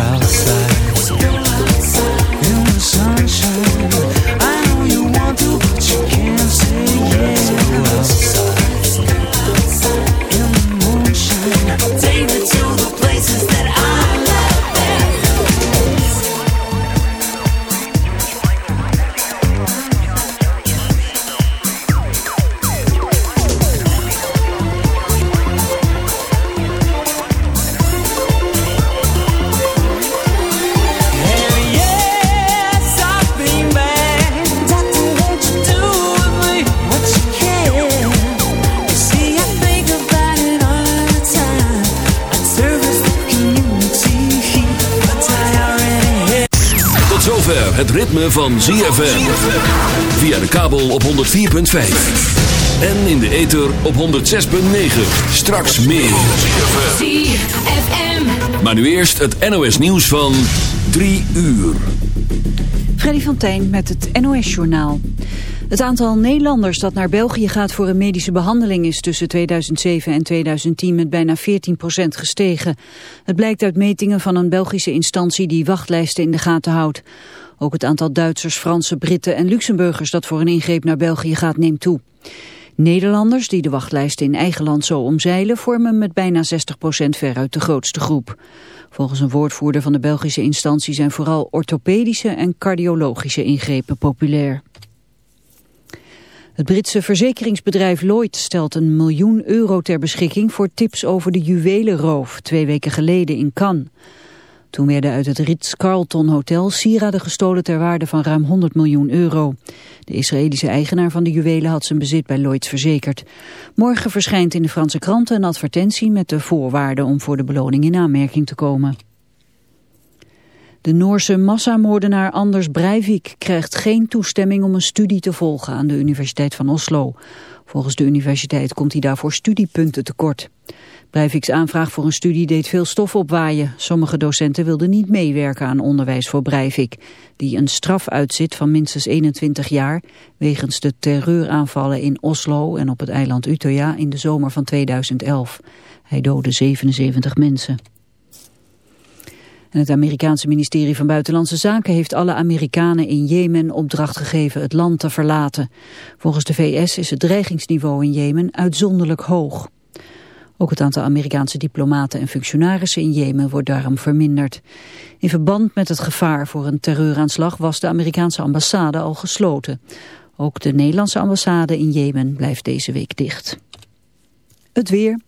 else. Van ZFM. Via de kabel op 104.5. En in de ether op 106.9. Straks meer. ZFM. Maar nu eerst het NOS nieuws van 3 uur. Freddy van Tijn met het NOS Journaal. Het aantal Nederlanders dat naar België gaat voor een medische behandeling is tussen 2007 en 2010 met bijna 14% gestegen. Het blijkt uit metingen van een Belgische instantie die wachtlijsten in de gaten houdt. Ook het aantal Duitsers, Fransen, Britten en Luxemburgers dat voor een ingreep naar België gaat neemt toe. Nederlanders die de wachtlijst in eigen land zo omzeilen vormen met bijna 60% veruit de grootste groep. Volgens een woordvoerder van de Belgische instantie zijn vooral orthopedische en cardiologische ingrepen populair. Het Britse verzekeringsbedrijf Lloyd stelt een miljoen euro ter beschikking voor tips over de juwelenroof twee weken geleden in Cannes. Toen werden uit het Ritz-Carlton Hotel sieraden gestolen ter waarde van ruim 100 miljoen euro. De Israëlische eigenaar van de juwelen had zijn bezit bij Lloyds verzekerd. Morgen verschijnt in de Franse kranten een advertentie met de voorwaarden om voor de beloning in aanmerking te komen. De Noorse massamoordenaar Anders Breivik krijgt geen toestemming om een studie te volgen aan de Universiteit van Oslo. Volgens de universiteit komt hij daarvoor studiepunten tekort. Breivik's aanvraag voor een studie deed veel stof opwaaien. Sommige docenten wilden niet meewerken aan onderwijs voor Breivik, die een straf uitzit van minstens 21 jaar wegens de terreuraanvallen in Oslo en op het eiland Utøya in de zomer van 2011. Hij doodde 77 mensen. En het Amerikaanse ministerie van Buitenlandse Zaken heeft alle Amerikanen in Jemen opdracht gegeven het land te verlaten. Volgens de VS is het dreigingsniveau in Jemen uitzonderlijk hoog. Ook het aantal Amerikaanse diplomaten en functionarissen in Jemen wordt daarom verminderd. In verband met het gevaar voor een terreuraanslag was de Amerikaanse ambassade al gesloten. Ook de Nederlandse ambassade in Jemen blijft deze week dicht. Het weer.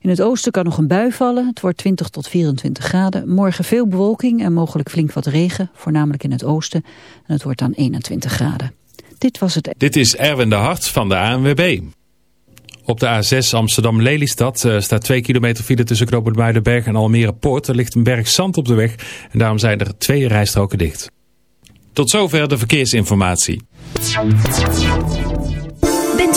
In het oosten kan nog een bui vallen. Het wordt 20 tot 24 graden. Morgen veel bewolking en mogelijk flink wat regen, voornamelijk in het oosten. En het wordt dan 21 graden. Dit was het. Dit is Erwin de Hart van de ANWB. Op de A6 Amsterdam-Lelystad uh, staat 2 kilometer file tussen Knoopend Muidenberg en Almere Poort. Er ligt een berg zand op de weg en daarom zijn er twee rijstroken dicht. Tot zover de verkeersinformatie.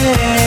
yeah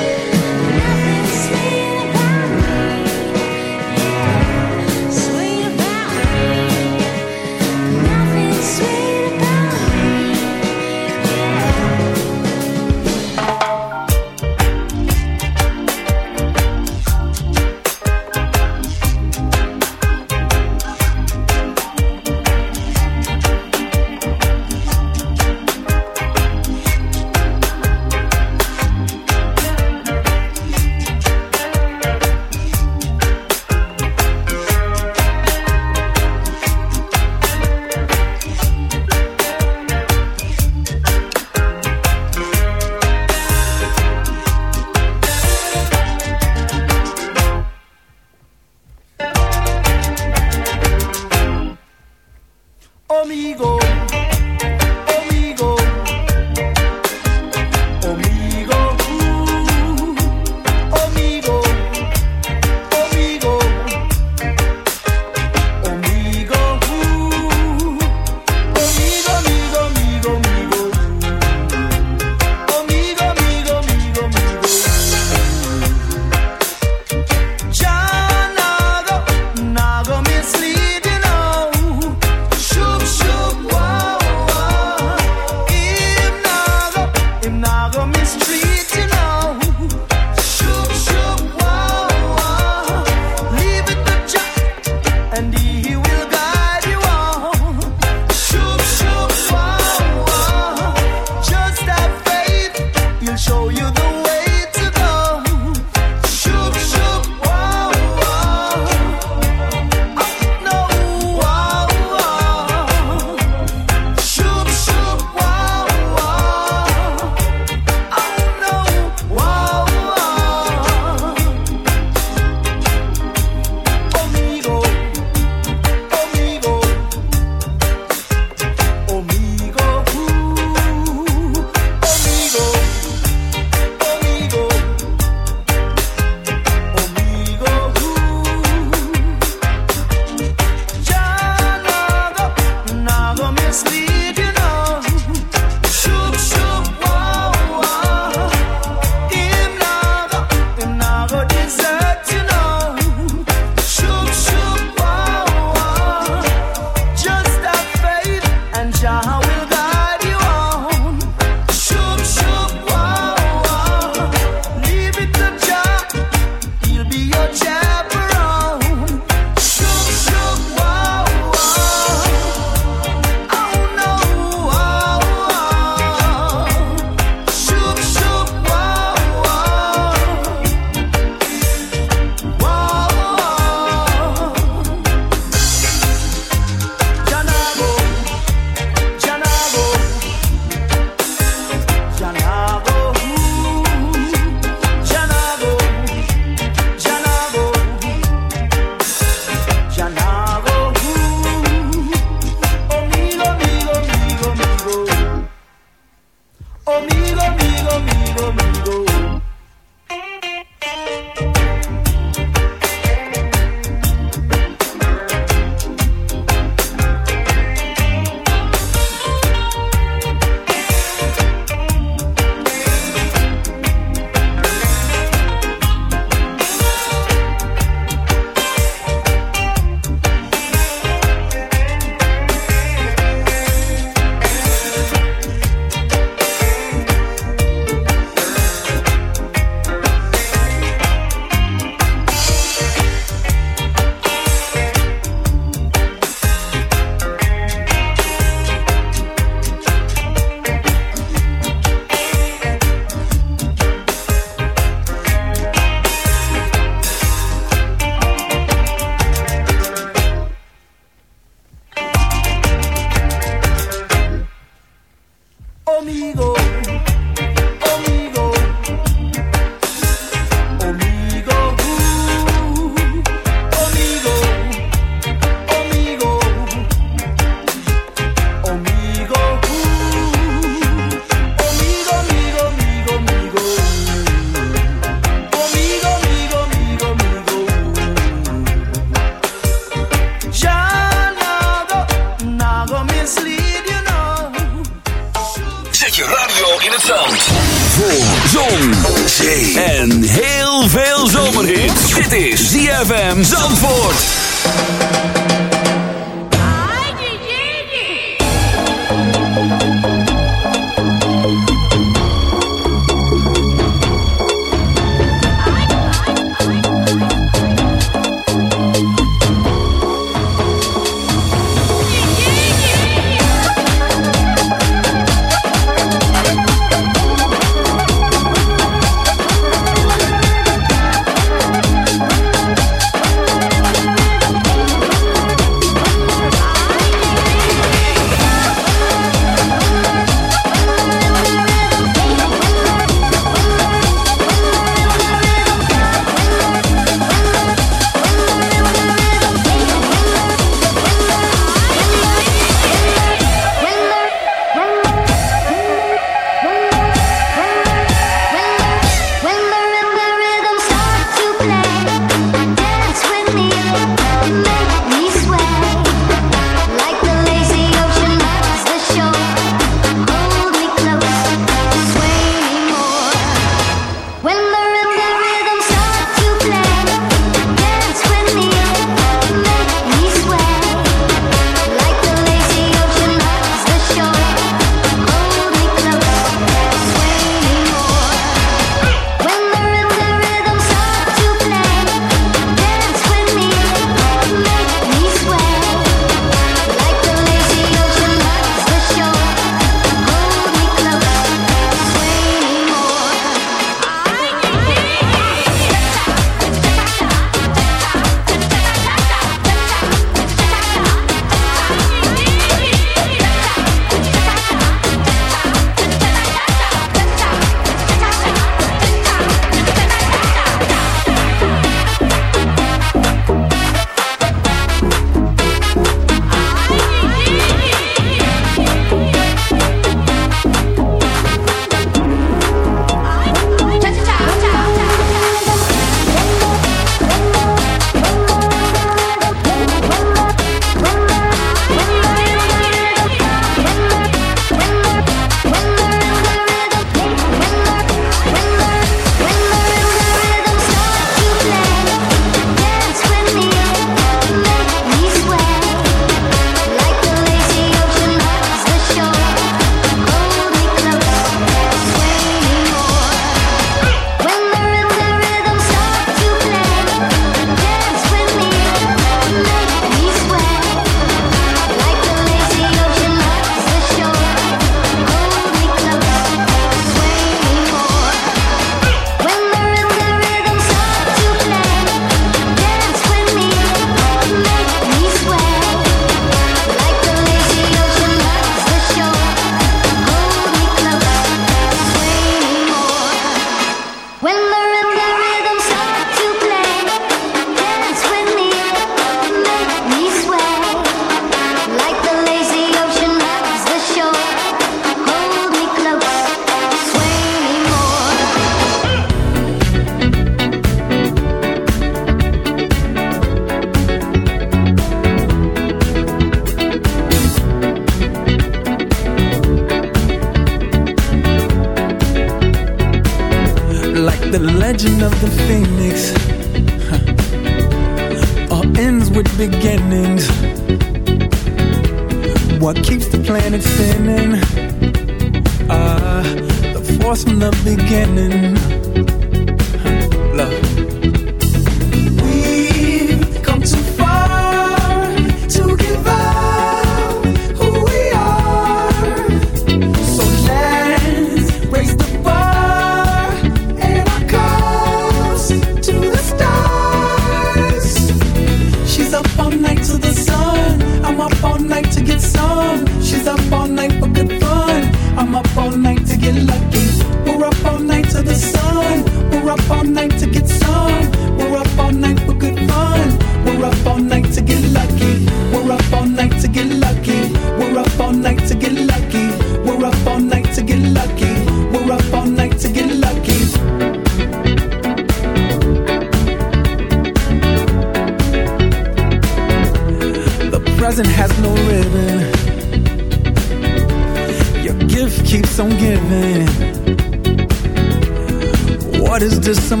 just some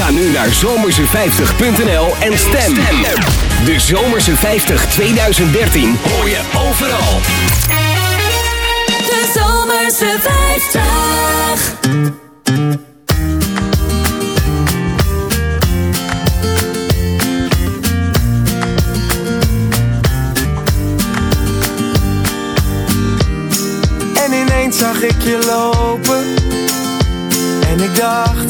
Ga nu naar zomerse50.nl en stem. De Zomerse 50 2013 hoor je overal. De Zomerse 50. En ineens zag ik je lopen En ik dacht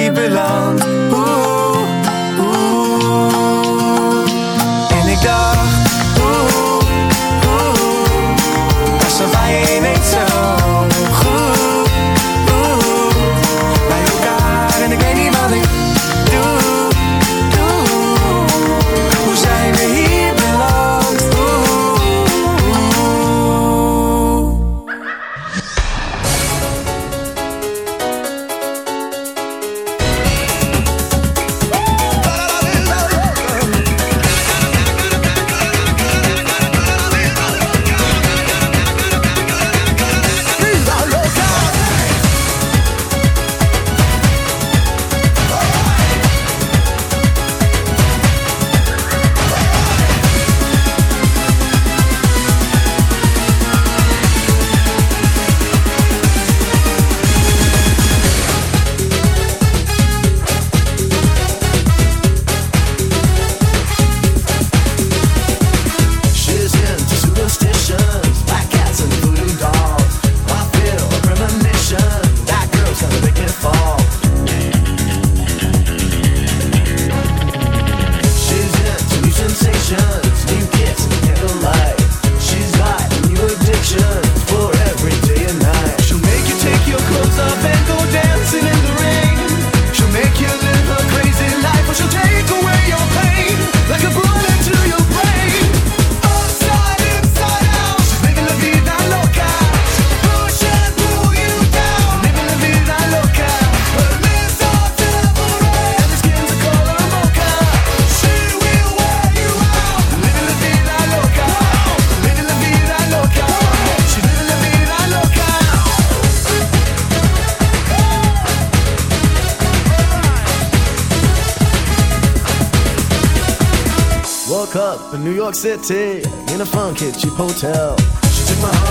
woke up in New York City in a funky cheap hotel. She took my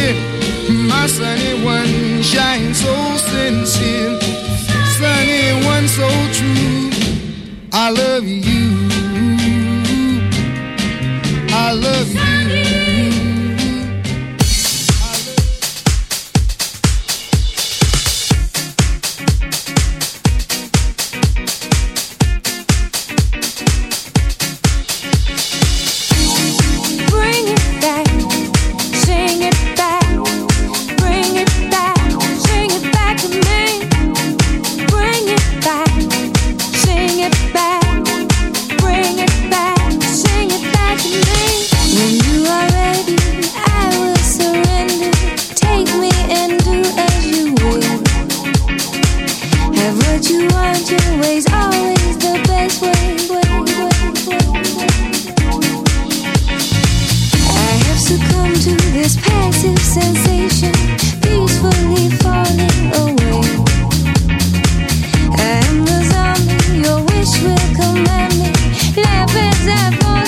sincere. My sunny one shines so sincere. Sunny one so true. I love you.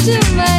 to my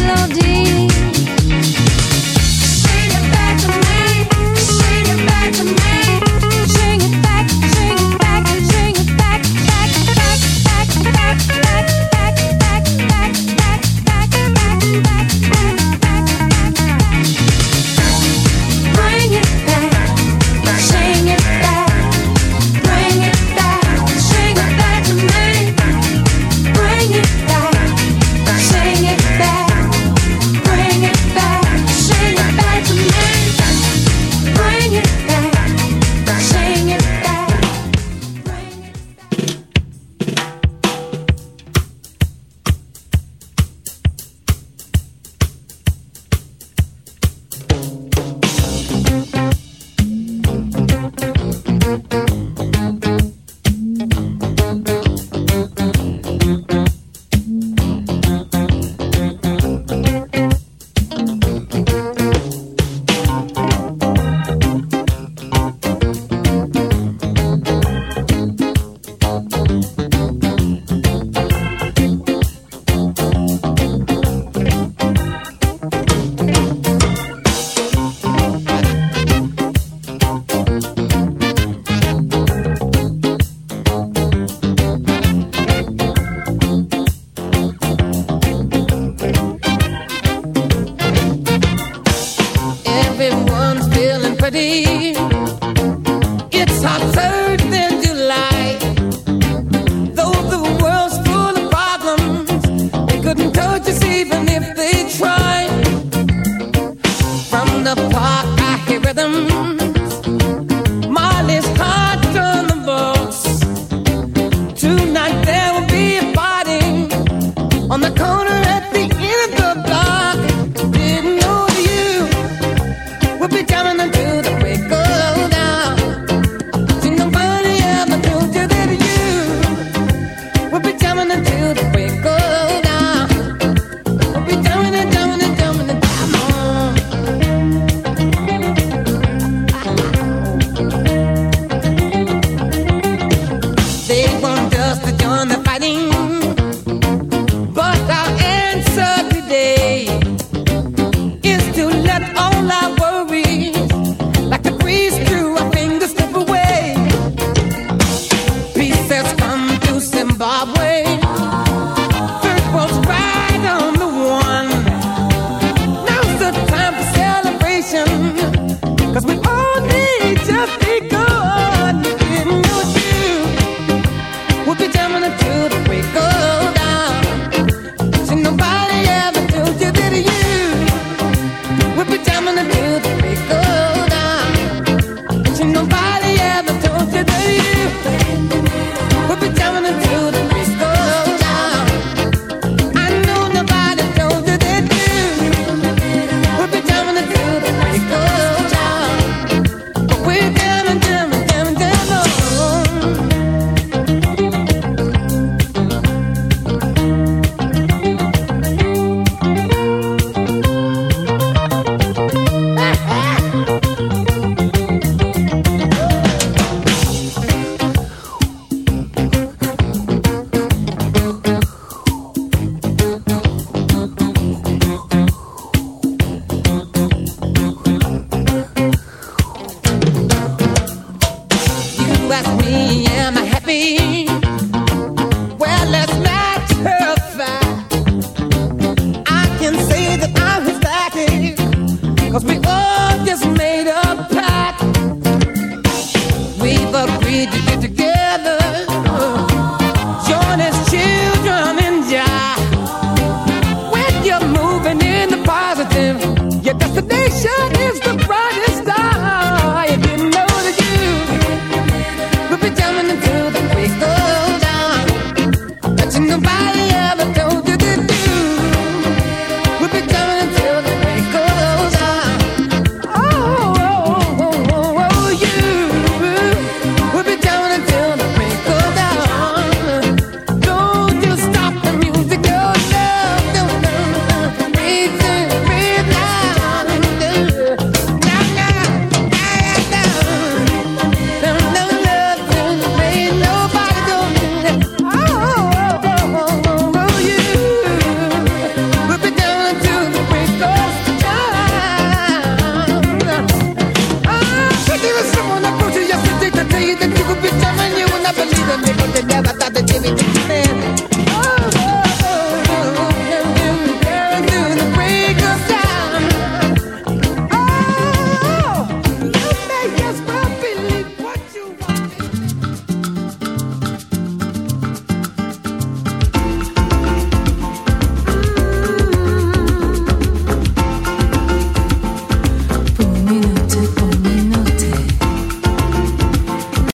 mélodie.